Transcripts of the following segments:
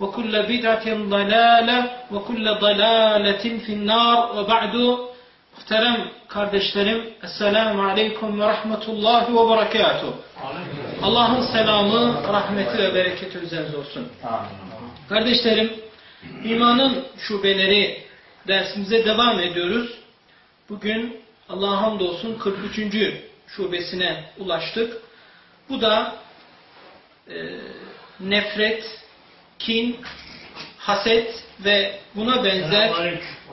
وكل بدعة ضلالة وكل ضلالة في النار وبعد Muhterem kardeşlerim, Esselamu Aleyküm ve Rahmetullahi ve Berekatuhu. Allah'ın selamı, rahmeti ve bereketi üzerinize olsun. Kardeşlerim, imanın şubeleri dersimize devam ediyoruz. Bugün Allah'a hamdolsun 43. şubesine ulaştık. Bu da e, nefret, kin, haset ve buna benzer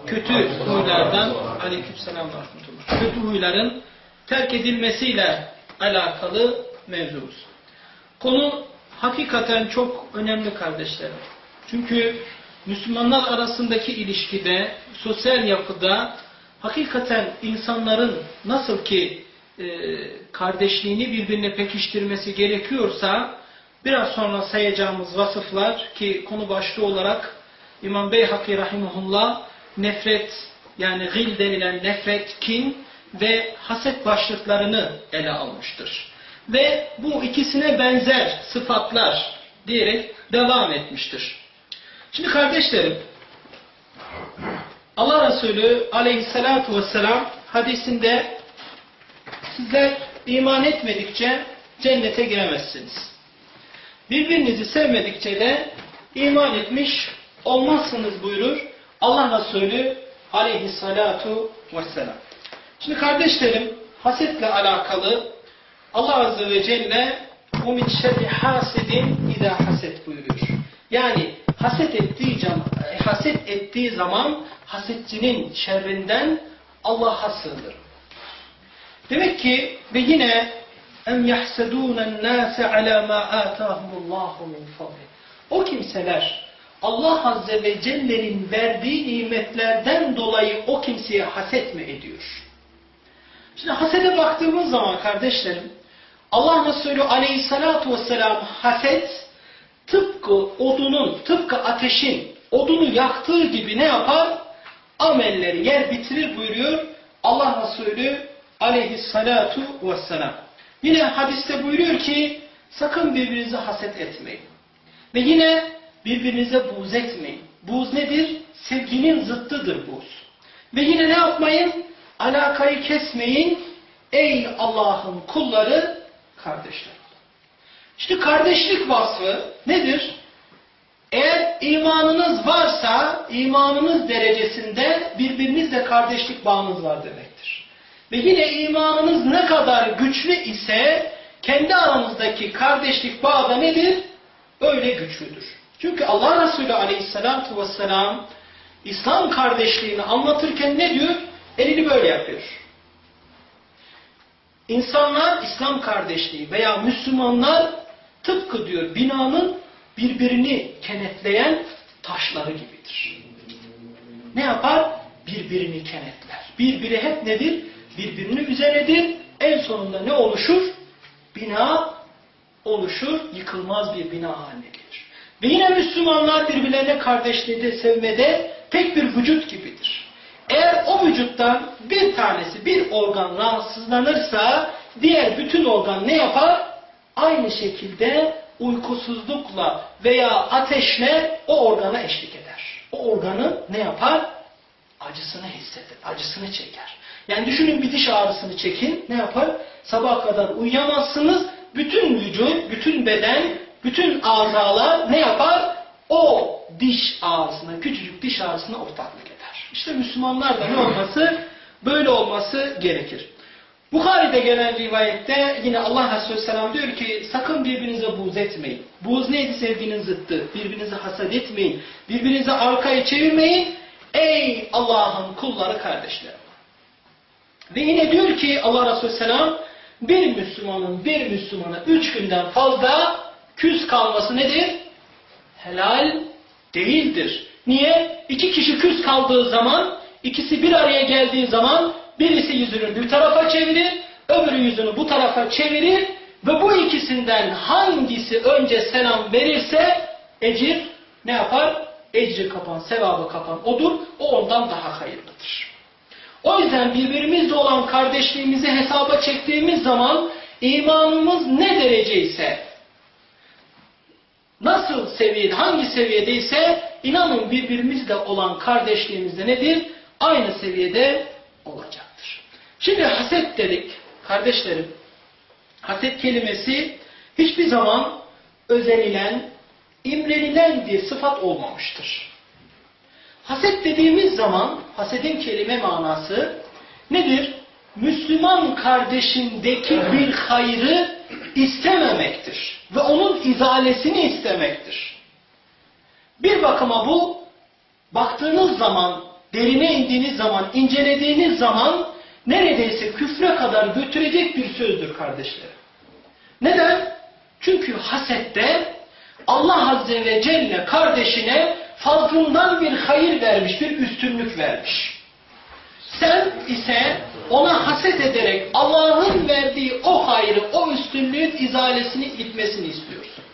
kötü huylardan aleykümselam rahmetullah. Kötü huyların terk edilmesiyle alakalı mevzumuz. Konu hakikaten çok önemli kardeşlerim. Çünkü Müslümanlar arasındaki ilişkide, sosyal yapıda hakikaten insanların nasıl ki e, kardeşliğini birbirine pekiştirmesi gerekiyorsa biraz sonra sayacağımız vasıflar ki konu başlığı olarak İmam Beyhaki Rahimullah nefret yani gil denilen nefret, kin ve haset başlıklarını ele almıştır. Ve bu ikisine benzer sıfatlar diyerek devam etmiştir. Şimdi kardeşlerim Allah Resulü aleyhissalatu vesselam hadisinde sizler iman etmedikçe cennete giremezsiniz. Birbirinizi sevmedikçe de iman etmiş olmazsınız buyurur Allah Resulü aleyhissalatu vesselam. Şimdi kardeşlerim hasetle alakalı Allah Azze ve Celle min şerri hasedin idâ haset buyuruyor. Yani haset ettiği, haset ettiği zaman hasetçinin şerrinden Allah'a sığınır. Demek ki ve yine em yahsedûnen nâse alâ mâ âtâhumullahu min fadli. O kimseler Allah Azze ve Celle'nin verdiği nimetlerden dolayı o kimseye haset mi ediyor? Şimdi hasede baktığımız zaman kardeşlerim Allah Resulü aleyhissalatu vesselam haset tıpkı odunun, tıpkı ateşin odunu yaktığı gibi ne yapar? Amelleri yer bitirir buyuruyor Allah Resulü aleyhissalatu vesselam. Yine hadiste buyuruyor ki sakın birbirinize haset etmeyin. Ve yine birbirinize buğz etmeyin. Buğz nedir? Sevginin zıttıdır buğz. Ve yine ne yapmayın? Alakayı kesmeyin. Ey Allah'ın kulları kardeşler. İşte kardeşlik vasfı nedir? Eğer imanınız varsa imanınız derecesinde birbirinizle kardeşlik bağınız var demektir. Ve yine imanınız ne kadar güçlü ise kendi aranızdaki kardeşlik bağı da nedir? Öyle güçlüdür. Çünkü Allah Resulü aleyhissalatu vesselam İslam kardeşliğini anlatırken ne diyor? Elini böyle yapıyor. İnsanlar İslam kardeşliği veya Müslümanlar tıpkı diyor binanın birbirini kenetleyen taşları gibidir. Ne yapar? Birbirini kenetler. Birbiri hep nedir? Birbirinin üzerinedir. En sonunda ne oluşur? Bina oluşur, yıkılmaz bir bina haline gelir. Ve yine Müslümanlar birbirlerine kardeşliğinde, sevmede tek bir vücut gibidir. Eğer o vücuttan bir tanesi bir organ rahatsızlanırsa diğer bütün organ ne yapar? Aynı şekilde uykusuzlukla veya ateşle o organa eşlik eder. O organı ne yapar? Acısını hisseder, acısını çeker. Yani düşünün bir diş ağrısını çekin, ne yapar? Sabaha kadar uyuyamazsınız, bütün vücut, bütün beden, bütün azalar ne yapar? O diş ağrısına, küçücük diş ağrısına ortaklık eder. İşte Müslümanlar da ne olması? Böyle olması gerekir. Bukhari'de gelen rivayette yine Allah Resulü Selam diyor ki sakın birbirinize buğz etmeyin. Buğz neydi sevginin zıttı? Birbirinize hasat etmeyin. Birbirinize arkayı çevirmeyin. Ey Allah'ın kulları kardeşlerim. Ve yine diyor ki Allah Resulü Selam bir Müslümanın bir Müslümana üç günden fazla küs kalması nedir? Helal değildir. Niye? İki kişi küs kaldığı zaman, ikisi bir araya geldiği zaman birisi yüzünü bir tarafa çevirir, öbürü yüzünü bu tarafa çevirir ve bu ikisinden hangisi önce selam verirse ecir ne yapar? Ecri kapan, sevabı kapan odur. O ondan daha hayırlıdır. O yüzden birbirimizle olan kardeşliğimizi hesaba çektiğimiz zaman imanımız ne derece ise nasıl seviyede, hangi seviyedeyse inanın birbirimizle olan kardeşliğimiz de nedir? Aynı seviyede olacaktır. Şimdi haset dedik kardeşlerim. Haset kelimesi hiçbir zaman özenilen, imrenilen bir sıfat olmamıştır. Haset dediğimiz zaman hasedin kelime manası nedir? Müslüman kardeşindeki bir hayrı istememektir. Ve onun izalesini istemektir. Bir bakıma bu baktığınız zaman, derine indiğiniz zaman, incelediğiniz zaman neredeyse küfre kadar götürecek bir sözdür kardeşlerim. Neden? Çünkü hasette Allah Azze ve Celle kardeşine fazlından bir hayır vermiş, bir üstünlük vermiş. Sen ise ona haset ederek Allah'ın verdiği o hayrı, o üstünlüğün izalesini gitmesini istiyorsun.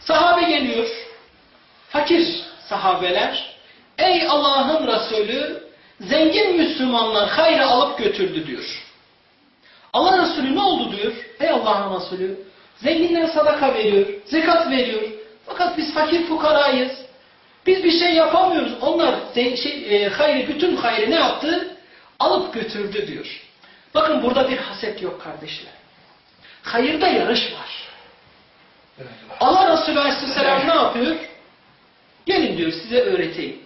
Sahabe geliyor, fakir sahabeler, ey Allah'ın Resulü, zengin Müslümanlar hayrı alıp götürdü diyor. Allah Resulü ne oldu diyor, ey Allah'ın Resulü, zenginler sadaka veriyor, zekat veriyor, fakat biz fakir fukarayız. Biz bir şey yapamıyoruz. Onlar şey, e, hayrı, bütün hayrı ne yaptı? Alıp götürdü diyor. Bakın burada bir haset yok kardeşler. Hayırda yarış var. Allah Resulü Aleyhisselam ne yapıyor? Gelin diyor size öğreteyim.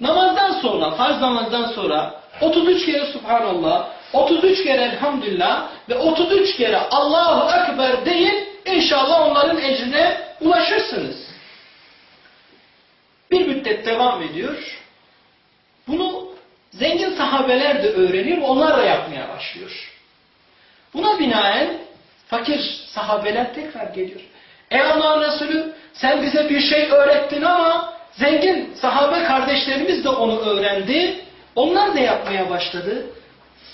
Namazdan sonra, farz namazdan sonra 33 kere Subhanallah, 33 kere Elhamdülillah ve 33 kere Allahu Ekber deyin. İnşallah onların ecrine ulaşırsınız. Devam ediyor. Bunu zengin sahabeler de öğreniyor, onlar da yapmaya başlıyor. Buna binaen fakir sahabeler tekrar geliyor. Ey Allah'ın Resulü sen bize bir şey öğrettin ama zengin sahabe kardeşlerimiz de onu öğrendi. Onlar da yapmaya başladı.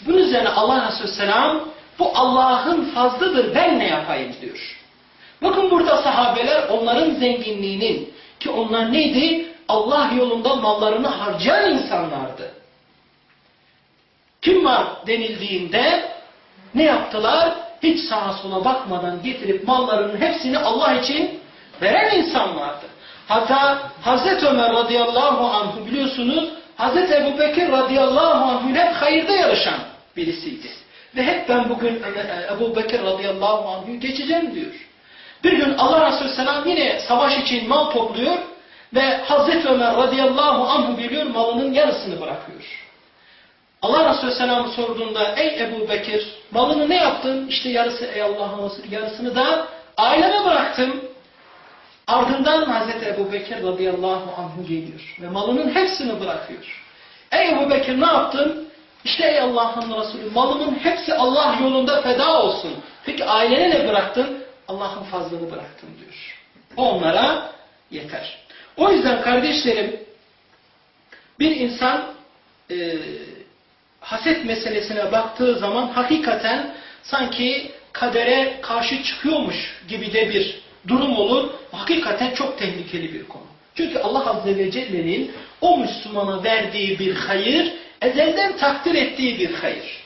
Bunun üzerine Allah Resulü Selam bu Allah'ın fazlıdır ben ne yapayım diyor. Bakın burada sahabeler onların zenginliğinin ki onlar neydi? Allah yolunda mallarını harcayan insanlardı. Kim var denildiğinde ne yaptılar? Hiç sağa sola bakmadan getirip mallarının hepsini Allah için veren insanlardı. Hatta Hazreti Ömer radıyallahu anhu biliyorsunuz Hazreti Ebu Bekir radıyallahu anhu hep hayırda yarışan birisiydi. Ve hep ben bugün Ebu Bekir radıyallahu anhu geçeceğim diyor. Bir gün Allah Resulü Selam yine savaş için mal topluyor ve Hazreti Ömer radıyallahu anhu biliyor malının yarısını bırakıyor. Allah Resulü Selam sorduğunda ey Ebu Bekir malını ne yaptın? İşte yarısı ey Allah'ın Resulü yarısını da aileme bıraktım. Ardından Hazreti Ebu Bekir radıyallahu anhu geliyor ve malının hepsini bırakıyor. Ey Ebu Bekir ne yaptın? İşte ey Allah'ın Resulü malımın hepsi Allah yolunda feda olsun. Peki ailene ne bıraktın? Allah'ın fazlını bıraktım diyor. Onlara yeter. O yüzden kardeşlerim bir insan e, haset meselesine baktığı zaman hakikaten sanki kadere karşı çıkıyormuş gibi de bir durum olur. Hakikaten çok tehlikeli bir konu. Çünkü Allah Azze ve Celle'nin o Müslümana verdiği bir hayır, ezelden takdir ettiği bir hayır.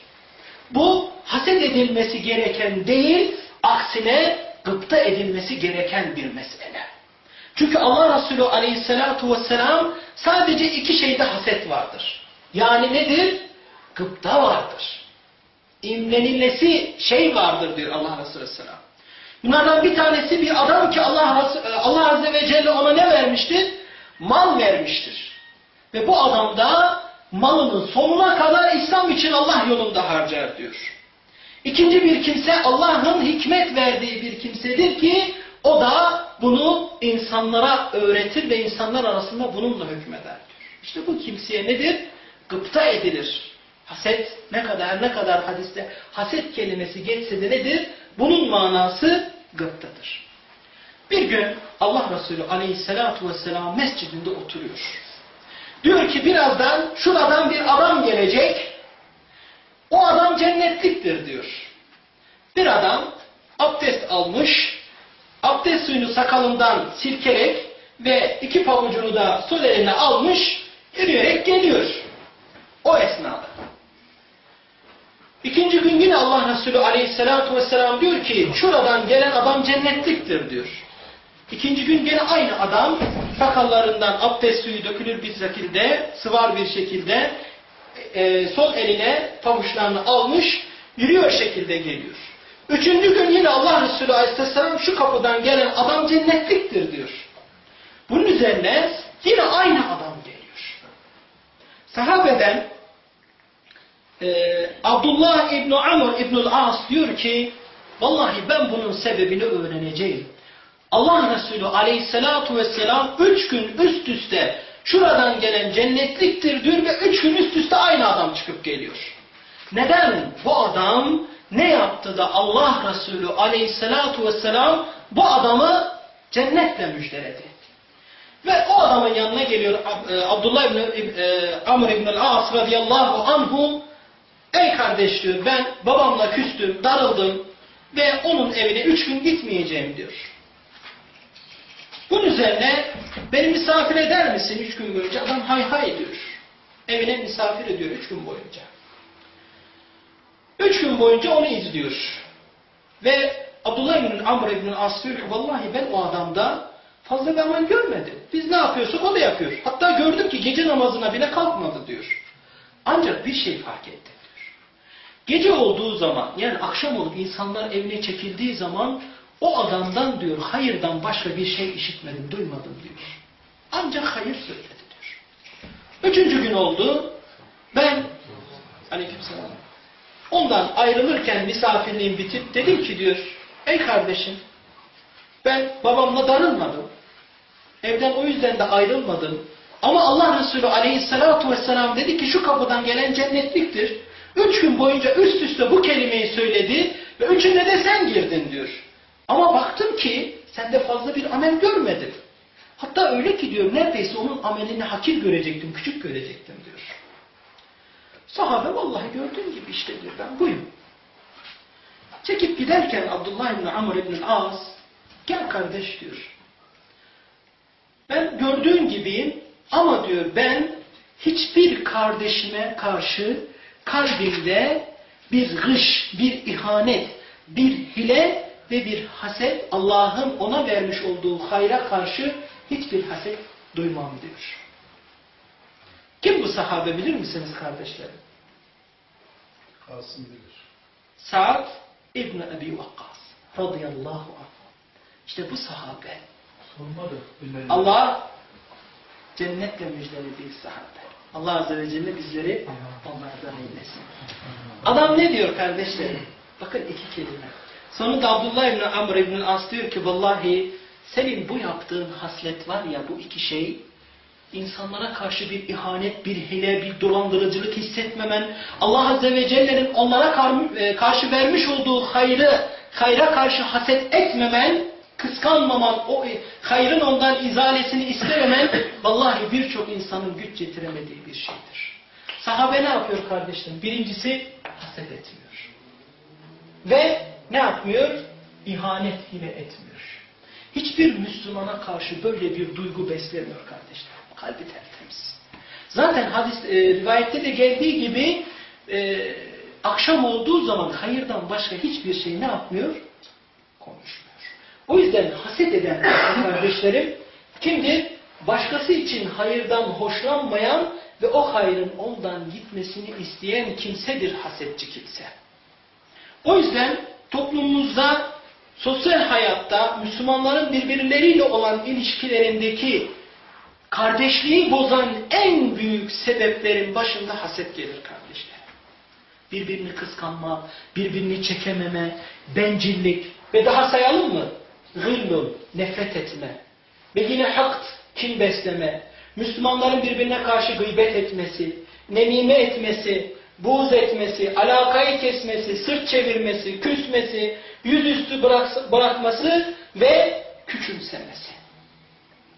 Bu haset edilmesi gereken değil, aksine gıpta edilmesi gereken bir mesele. Çünkü Allah Resulü aleyhissalatu vesselam sadece iki şeyde haset vardır. Yani nedir? Gıpta vardır. İmrenilmesi şey vardır diyor Allah Resulü aleyhisselam. Bunlardan bir tanesi bir adam ki Allah, Allah Azze ve Celle ona ne vermiştir? Mal vermiştir. Ve bu adam da malının sonuna kadar İslam için Allah yolunda harcar diyor. İkinci bir kimse Allah'ın hikmet verdiği bir kimsedir ki o da bunu insanlara öğretir ve insanlar arasında bununla hükmeder. İşte bu kimseye nedir? Gıpta edilir. Haset ne kadar ne kadar hadiste haset kelimesi geçse de nedir? Bunun manası gıptadır. Bir gün Allah Resulü aleyhissalatu vesselam mescidinde oturuyor. Diyor ki birazdan şuradan bir adam gelecek. O adam cennetliktir diyor. Bir adam abdest almış, abdest suyunu sakalından silkerek ve iki pabucunu da sol eline almış, yürüyerek geliyor. O esnada. İkinci gün yine Allah Resulü aleyhissalatu vesselam diyor ki şuradan gelen adam cennetliktir diyor. İkinci gün gene aynı adam sakallarından abdest suyu dökülür bir şekilde, sıvar bir şekilde e, sol eline pabuçlarını almış, yürüyor şekilde geliyor. Üçüncü gün yine Allah Resulü Aleyhisselam şu kapıdan gelen adam cennetliktir diyor. Bunun üzerine yine aynı adam geliyor. Sahabeden e, Abdullah İbni Amr İbnül As diyor ki vallahi ben bunun sebebini öğreneceğim. Allah Resulü aleyhissalatu vesselam üç gün üst üste şuradan gelen cennetliktir diyor ve üç gün üst üste aynı adam çıkıp geliyor. Neden? Bu adam ne yaptı da Allah Resulü aleyhissalatu vesselam bu adamı cennetle müjdeledi. Ve o adamın yanına geliyor e, Abdullah ibn, e, Amr ibn al-As radıyallahu anhum Ey kardeş diyor ben babamla küstüm, darıldım ve onun evine üç gün gitmeyeceğim diyor. Bunun üzerine beni misafir eder misin üç gün boyunca? Adam hay hay diyor. Evine misafir ediyor üç gün boyunca. Üç gün boyunca onu izliyor. Ve Abdullah ibn Amr ibn As diyor ki vallahi ben o adamda fazla bir görmedim. Biz ne yapıyorsak o da yapıyor. Hatta gördüm ki gece namazına bile kalkmadı diyor. Ancak bir şey fark ettim diyor. Gece olduğu zaman yani akşam olup insanlar evine çekildiği zaman o adamdan diyor hayırdan başka bir şey işitmedim, duymadım diyor. Ancak hayır söyledi diyor. Üçüncü gün oldu. Ben aleykümselam ondan ayrılırken misafirliğim bitip dedim ki diyor ey kardeşim ben babamla darılmadım. Evden o yüzden de ayrılmadım. Ama Allah Resulü aleyhissalatu vesselam dedi ki şu kapıdan gelen cennetliktir. Üç gün boyunca üst üste bu kelimeyi söyledi ve üçünde de sen girdin diyor. Ama baktım ki sende fazla bir amel görmedim. Hatta öyle ki diyor neredeyse onun amelini hakir görecektim, küçük görecektim diyor. Sahabe vallahi gördüğün gibi işte diyor ben buyum. Çekip giderken Abdullah İbni Amr İbni As gel kardeş diyor. Ben gördüğün gibiyim ama diyor ben hiçbir kardeşime karşı kalbimde bir gış, bir ihanet, bir hile ve bir haset Allah'ın ona vermiş olduğu hayra karşı hiçbir haset duymam diyor. Kim bu sahabe bilir misiniz kardeşlerim? Kasım bilir. Sa'd İbn Ebi Vakkas radıyallahu anh. İşte bu sahabe Sormadı. Bilmedi. Allah cennetle müjdelediği sahabe. Allah Azze ve Celle bizleri onlardan eylesin. Adam ne diyor kardeşlerim? Bakın iki kelime. Sonunda Abdullah İbni Amr İbni As diyor ki vallahi senin bu yaptığın haslet var ya bu iki şey insanlara karşı bir ihanet, bir hile, bir dolandırıcılık hissetmemen, Allah Azze ve Celle'nin onlara e, karşı vermiş olduğu hayrı, hayra karşı haset etmemen, kıskanmaman, o hayrın ondan izalesini istememen, vallahi birçok insanın güç getiremediği bir şeydir. Sahabe ne yapıyor kardeşlerim? Birincisi haset etmiyor. Ve ne yapmıyor? İhanet hile etmiyor. Hiçbir Müslümana karşı böyle bir duygu beslemiyor kardeşler. Kalbi tertemiz. Zaten hadis e, rivayette de geldiği gibi e, akşam olduğu zaman hayırdan başka hiçbir şey ne yapmıyor? Konuşmuyor. O yüzden haset eden kardeşlerim kimdir? Başkası için hayırdan hoşlanmayan ve o hayrın ondan gitmesini isteyen kimsedir hasetçi kimse. O yüzden toplumumuzda sosyal hayatta Müslümanların birbirleriyle olan ilişkilerindeki kardeşliği bozan en büyük sebeplerin başında haset gelir kardeşler. Birbirini kıskanma, birbirini çekememe, bencillik ve daha sayalım mı? Gıllun, nefret etme. Ve yine hakt, kin besleme, Müslümanların birbirine karşı gıybet etmesi, nemime etmesi, buğz etmesi, alakayı kesmesi, sırt çevirmesi, küsmesi, yüzüstü bırakması ve küçümsemesi.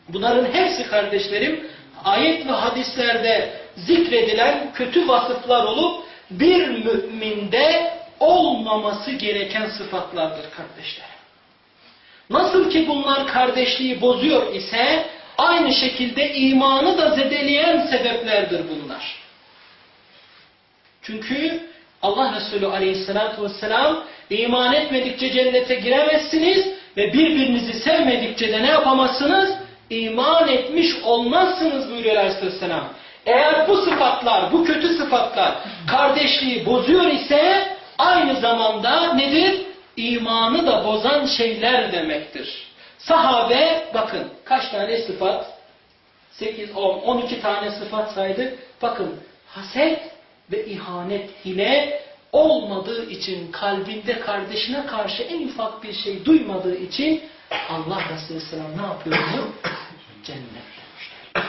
Bunların hepsi kardeşlerim ayet ve hadislerde zikredilen kötü vasıflar olup bir müminde olmaması gereken sıfatlardır kardeşler. Nasıl ki bunlar kardeşliği bozuyor ise aynı şekilde imanı da zedeleyen sebeplerdir bunlar. Çünkü Allah Resulü aleyhissalatü vesselam iman etmedikçe cennete giremezsiniz ve birbirinizi sevmedikçe de ne yapamazsınız? İman etmiş olmazsınız buyuruyor aleyhisselam. Eğer bu sıfatlar, bu kötü sıfatlar kardeşliği bozuyor ise aynı zamanda nedir? İmanı da bozan şeyler demektir. Sahabe bakın kaç tane sıfat? 8, 10, 12 tane sıfat saydık. Bakın haset ve ihanet hile olmadığı için kalbinde kardeşine karşı en ufak bir şey duymadığı için Allah Resulü Selam ne yapıyor? Cennetlemişler.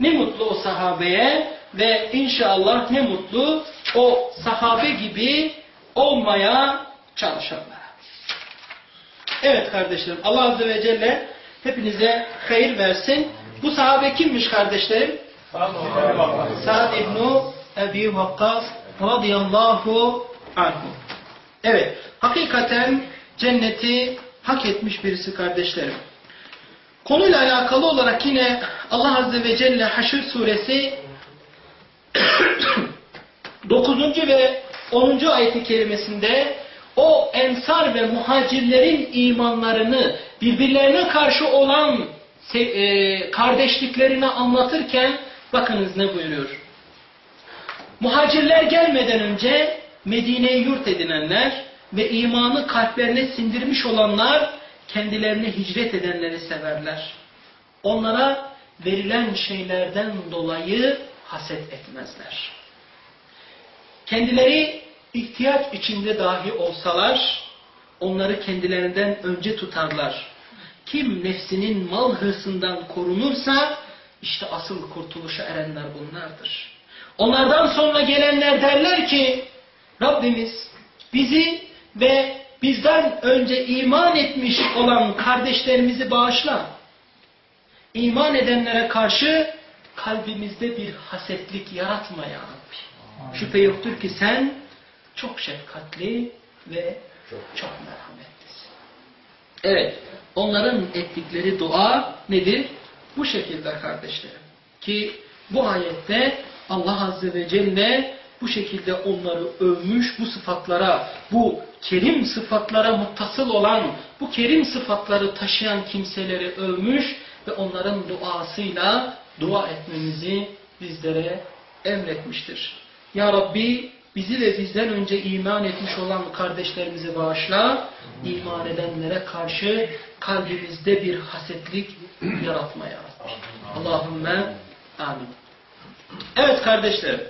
Ne mutlu o sahabeye ve inşallah ne mutlu o sahabe gibi olmaya çalışanlara. Evet kardeşlerim Allah Azze ve Celle hepinize hayır versin. Bu sahabe kimmiş kardeşlerim? Sa'd ibn Ebi Vakkas radıyallahu anhu. Evet, hakikaten cenneti hak etmiş birisi kardeşlerim. Konuyla alakalı olarak yine Allah Azze ve Celle Haşr suresi 9. ve 10. ayeti kerimesinde o ensar ve muhacirlerin imanlarını birbirlerine karşı olan e, kardeşliklerini anlatırken bakınız ne buyuruyor. Muhacirler gelmeden önce Medine'yi yurt edinenler ve imanı kalplerine sindirmiş olanlar kendilerine hicret edenleri severler. Onlara verilen şeylerden dolayı haset etmezler. Kendileri ihtiyaç içinde dahi olsalar onları kendilerinden önce tutarlar. Kim nefsinin mal hırsından korunursa işte asıl kurtuluşa erenler bunlardır. Onlardan sonra gelenler derler ki Rabbimiz bizi ve bizden önce iman etmiş olan kardeşlerimizi bağışla. İman edenlere karşı kalbimizde bir hasetlik yaratma ya Rabbi. Şüphe yoktur ki sen çok şefkatli ve çok merhametlisin. Evet, onların ettikleri dua nedir? Bu şekilde kardeşlerim. Ki bu ayette Allah Azze ve Celle bu şekilde onları övmüş, bu sıfatlara, bu kerim sıfatlara muttasıl olan, bu kerim sıfatları taşıyan kimseleri övmüş ve onların duasıyla dua etmemizi bizlere emretmiştir. Ya Rabbi bizi ve bizden önce iman etmiş olan kardeşlerimizi bağışla, iman edenlere karşı kalbimizde bir hasetlik yaratma ya Rabbi. Allahümme amin. Evet kardeşlerim,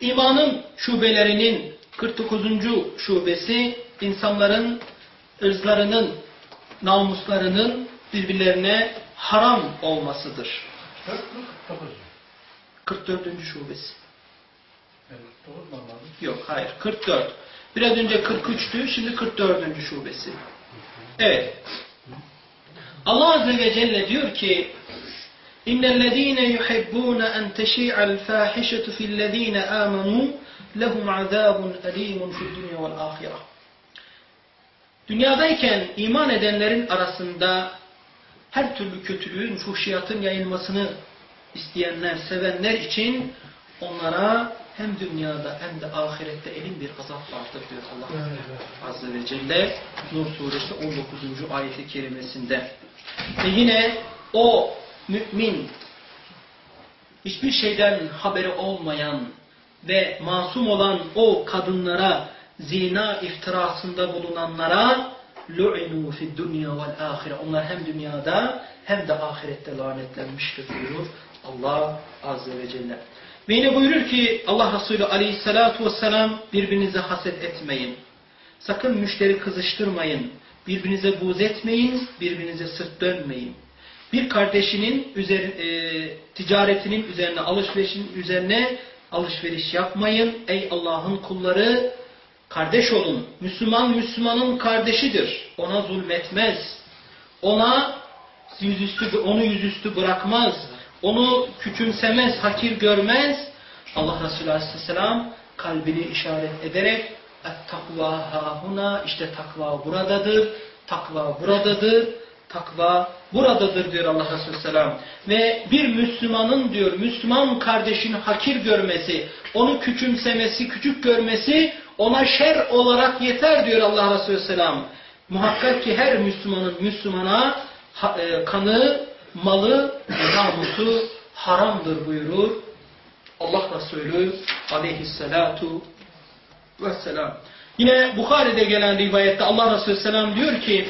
imanın şubelerinin 49. şubesi insanların ırzlarının, namuslarının birbirlerine haram olmasıdır. 44. şubesi. Yok hayır 44. Biraz önce 43'tü şimdi 44. şubesi. Evet. Allah Azze ve Celle diyor ki اِنَّ الَّذ۪ينَ يُحِبُّونَ اَنْ تَشِيعَ الْفَاحِشَةُ فِي الَّذ۪ينَ آمَنُوا لَهُمْ عَذَابٌ أَل۪يمٌ فِي الدُّنْيَا وَالْآخِرَةِ Dünyadayken iman edenlerin arasında her türlü kötülüğün, fuhşiyatın yayılmasını isteyenler, sevenler için onlara hem dünyada hem de ahirette elin bir azap vardır diyor Allah Azze ve Celle Nur suresi 19. ayeti kerimesinde. Ve yine o mümin hiçbir şeyden haberi olmayan ve masum olan o kadınlara zina iftirasında bulunanlara lu'inu fid dunya vel ahire. Onlar hem dünyada hem de ahirette lanetlenmiştir buyurur Allah Azze ve Celle. Ve yine buyurur ki Allah Resulü aleyhissalatu vesselam birbirinize haset etmeyin. Sakın müşteri kızıştırmayın. Birbirinize buğz etmeyin. Birbirinize sırt dönmeyin. Bir kardeşinin üzer, e, ticaretinin üzerine, alışverişin üzerine alışveriş yapmayın. Ey Allah'ın kulları kardeş olun. Müslüman Müslümanın kardeşidir. Ona zulmetmez. Ona yüzüstü, onu yüzüstü bırakmaz. Onu küçümsemez, hakir görmez. Allah Resulü Aleyhisselam kalbini işaret ederek takva hahuna işte takva buradadır. Takva buradadır. Takva buradadır diyor Allah Resulü Selam. Ve bir Müslümanın diyor Müslüman kardeşini hakir görmesi, onu küçümsemesi, küçük görmesi ona şer olarak yeter diyor Allah Resulü Selam. Muhakkak ki her Müslümanın Müslümana e, kanı, malı, namusu haramdır buyurur. Allah Resulü aleyhissalatu vesselam. Yine Bukhari'de gelen rivayette Allah Resulü selam diyor ki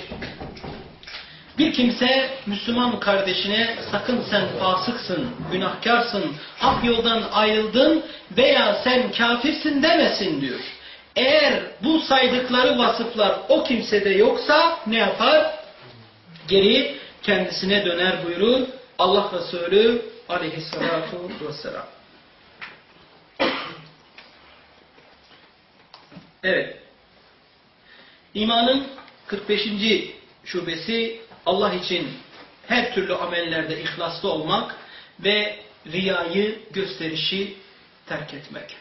bir kimse Müslüman kardeşine sakın sen fasıksın, günahkarsın, hak yoldan ayrıldın veya sen kafirsin demesin diyor. Eğer bu saydıkları vasıflar o kimsede yoksa ne yapar? Geri kendisine döner buyurur Allah Resulü aleyhissalatu vesselam. Evet. İmanın 45. şubesi Allah için her türlü amellerde ihlaslı olmak ve riyayı, gösterişi terk etmek.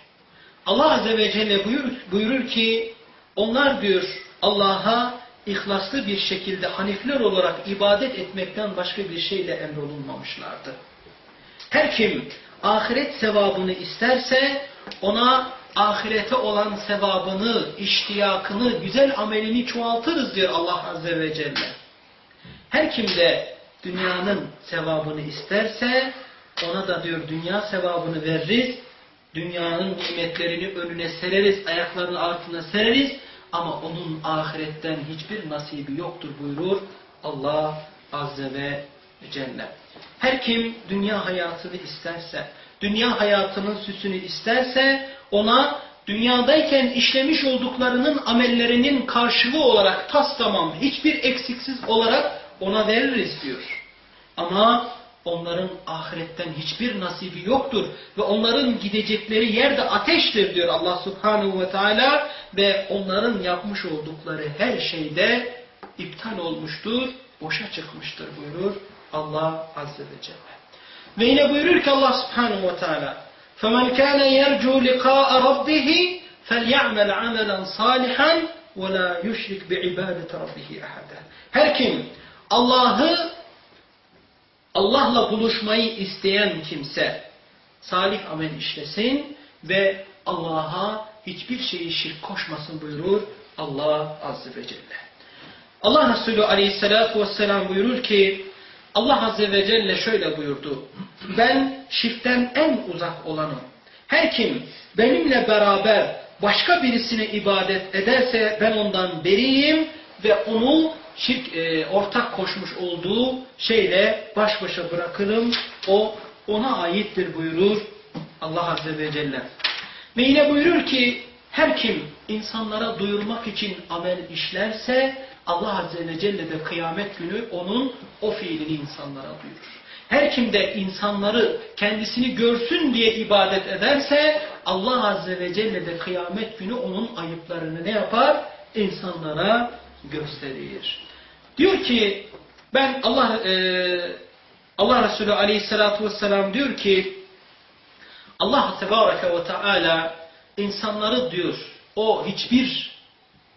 Allah Azze ve Celle buyurur, buyurur ki onlar diyor Allah'a ihlaslı bir şekilde hanifler olarak ibadet etmekten başka bir şeyle emrolunmamışlardı. Her kim ahiret sevabını isterse ona ahirete olan sevabını, iştiyakını, güzel amelini çoğaltırız diyor Allah Azze ve Celle. Her kim de dünyanın sevabını isterse ona da diyor dünya sevabını veririz. Dünyanın nimetlerini önüne sereriz, ayaklarının altına sereriz. Ama onun ahiretten hiçbir nasibi yoktur buyurur Allah Azze ve Celle. Her kim dünya hayatını isterse, dünya hayatının süsünü isterse ona dünyadayken işlemiş olduklarının amellerinin karşılığı olarak tas tamam, hiçbir eksiksiz olarak ona veririz diyor. Ama onların ahiretten hiçbir nasibi yoktur ve onların gidecekleri yerde ateştir diyor Allah Subhanahu ve Teala ve onların yapmış oldukları her şeyde iptal olmuştur, boşa çıkmıştır buyurur Allah Azze ve Celle. Ve yine buyurur ki Allah Subhanahu ve Teala فَمَنْ كَانَ يَرْجُوا لِقَاءَ رَبِّهِ فَلْيَعْمَلْ عَمَلًا صَالِحًا وَلَا يُشْرِكْ بِعِبَادَةِ رَبِّهِ أَحَدًا Her kim Allah'ı Allah'la buluşmayı isteyen kimse salih amel işlesin ve Allah'a hiçbir şeyi şirk koşmasın buyurur Allah Azze ve Celle. Allah Resulü Aleyhisselatü Vesselam buyurur ki Allah Azze ve Celle şöyle buyurdu. Ben şirkten en uzak olanım. Her kim benimle beraber başka birisine ibadet ederse ben ondan beriyim ve onu şirk e, ortak koşmuş olduğu şeyle baş başa bırakırım. O ona aittir buyurur Allah Azze ve Celle. Ve yine buyurur ki her kim insanlara duyurmak için amel işlerse Allah Azze ve Celle de kıyamet günü onun o fiilini insanlara duyurur. Her kim de insanları kendisini görsün diye ibadet ederse Allah Azze ve Celle de kıyamet günü onun ayıplarını ne yapar? İnsanlara gösterir. Diyor ki ben Allah e, Allah Resulü Aleyhisselatü Vesselam diyor ki Allah Tebareke ve Teala insanları diyor o hiçbir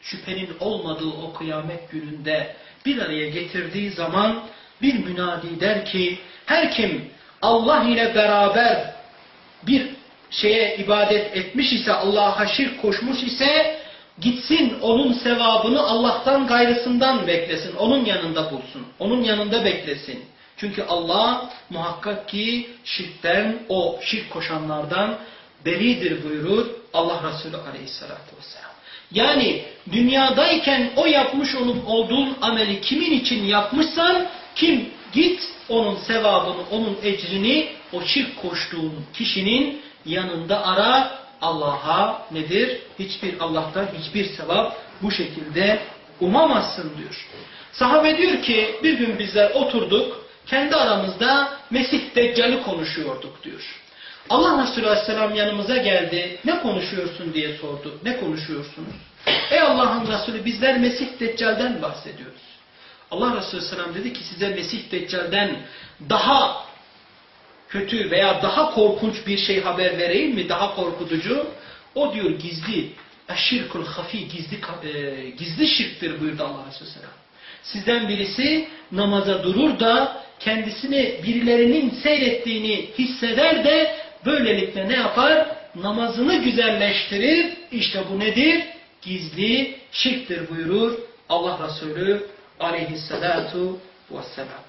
şüphenin olmadığı o kıyamet gününde bir araya getirdiği zaman bir münadi der ki her kim Allah ile beraber bir şeye ibadet etmiş ise, Allah'a şirk koşmuş ise gitsin onun sevabını Allah'tan gayrısından beklesin. Onun yanında bulsun. Onun yanında beklesin. Çünkü Allah muhakkak ki şirkten, o şirk koşanlardan beridir buyurur Allah Resulü aleyhissalatü vesselam. Yani dünyadayken o yapmış olup olduğun ameli kimin için yapmışsan kim git onun sevabını, onun ecrini o şirk koştuğun kişinin yanında ara Allah'a nedir? Hiçbir Allah'tan hiçbir sevap bu şekilde umamazsın diyor. Sahabe diyor ki bir gün bizler oturduk kendi aramızda Mesih Deccal'i konuşuyorduk diyor. Allah Resulü Aleyhisselam yanımıza geldi. Ne konuşuyorsun diye sordu. Ne konuşuyorsunuz? Ey Allah'ın Resulü bizler Mesih Deccal'den bahsediyoruz. Allah Resulü Aleyhisselam dedi ki size Mesih Deccal'den daha kötü veya daha korkunç bir şey haber vereyim mi? Daha korkutucu. O diyor gizli. Eşşirkul hafi gizli, e, gizli şirktir buyurdu Allah Resulü Aleyhisselam. Sizden birisi namaza durur da kendisini birilerinin seyrettiğini hisseder de böylelikle ne yapar? Namazını güzelleştirir. İşte bu nedir? Gizli şirktir buyurur Allah Resulü aleyhissalatu vesselam.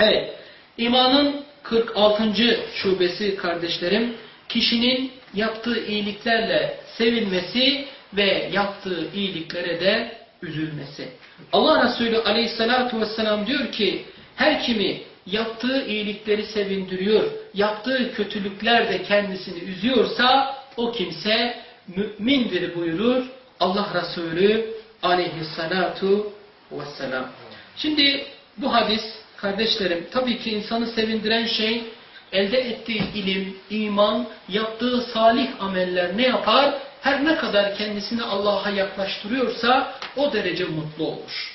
Evet. İmanın 46. şubesi kardeşlerim, kişinin yaptığı iyiliklerle sevilmesi ve yaptığı iyiliklere de üzülmesi. Allah Resulü aleyhissalatu vesselam diyor ki, her kimi yaptığı iyilikleri sevindiriyor, yaptığı kötülükler de kendisini üzüyorsa, o kimse mümindir buyurur Allah Resulü aleyhissalatu vesselam. Şimdi bu hadis kardeşlerim tabii ki insanı sevindiren şey elde ettiği ilim, iman, yaptığı salih ameller ne yapar? Her ne kadar kendisini Allah'a yaklaştırıyorsa o derece mutlu olur.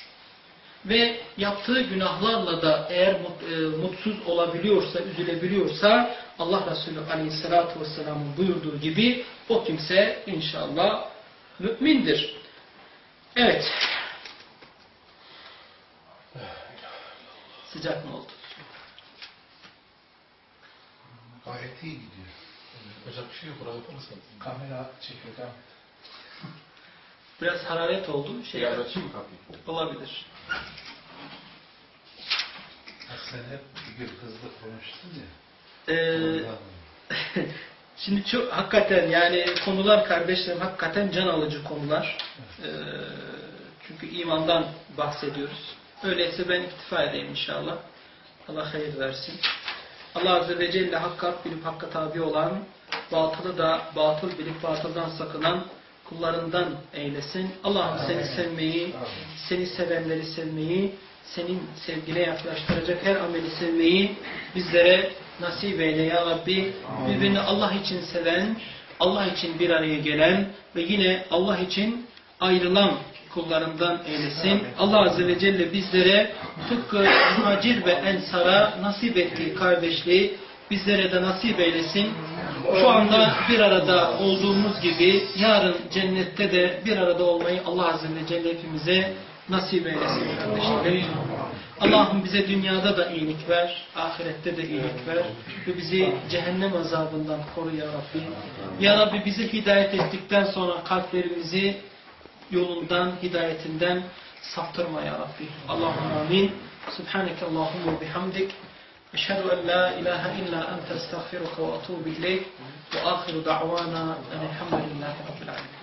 Ve yaptığı günahlarla da eğer mutsuz olabiliyorsa, üzülebiliyorsa Allah Resulü Aleyhisselatü Vesselam'ın buyurduğu gibi o kimse inşallah mümindir. Evet. Sıcak mı oldu? Gayet iyi gidiyor. Yapacak bir şey yok. Kamera çekiyor tamam. Biraz hararet oldu. Şey Biraz açayım mı kapıyı? olabilir. Sen hep bir gün hızlı konuştun ya. Ee, şimdi çok hakikaten yani konular kardeşlerim hakikaten can alıcı konular. Ee, çünkü imandan bahsediyoruz. Öyleyse ben iktifa edeyim inşallah. Allah hayır versin. Allah Azze ve Celle hakka hak bilip hakka tabi olan, batılı da batıl bilip batıldan sakınan kullarından eylesin. Allah'ım seni sevmeyi, seni sevenleri sevmeyi, senin sevgine yaklaştıracak her ameli sevmeyi bizlere nasip eyle ya Rabbi. Birbirini Allah için seven, Allah için bir araya gelen ve yine Allah için ayrılan kullarından eylesin. Allah Azze ve Celle bizlere tıpkı muhacir ve ensara nasip ettiği kardeşliği bizlere de nasip eylesin. Şu anda bir arada olduğumuz gibi yarın cennette de bir arada olmayı Allah Azze ve Celle hepimize nasip eylesin kardeşlerim. Allah'ım bize dünyada da iyilik ver, ahirette de iyilik ver ve bizi cehennem azabından koru ya Rabbi. Ya Rabbi bizi hidayet ettikten sonra kalplerimizi yolundan, hidayetinden saptırma ya Rabbi. Allahümme amin. Subhaneke Allahümme bihamdik. Eşhedü en la ilahe illa ente estağfiruka ve atubu ileyk. Ve ahiru da'vana en elhamdülillahi rabbil alemin.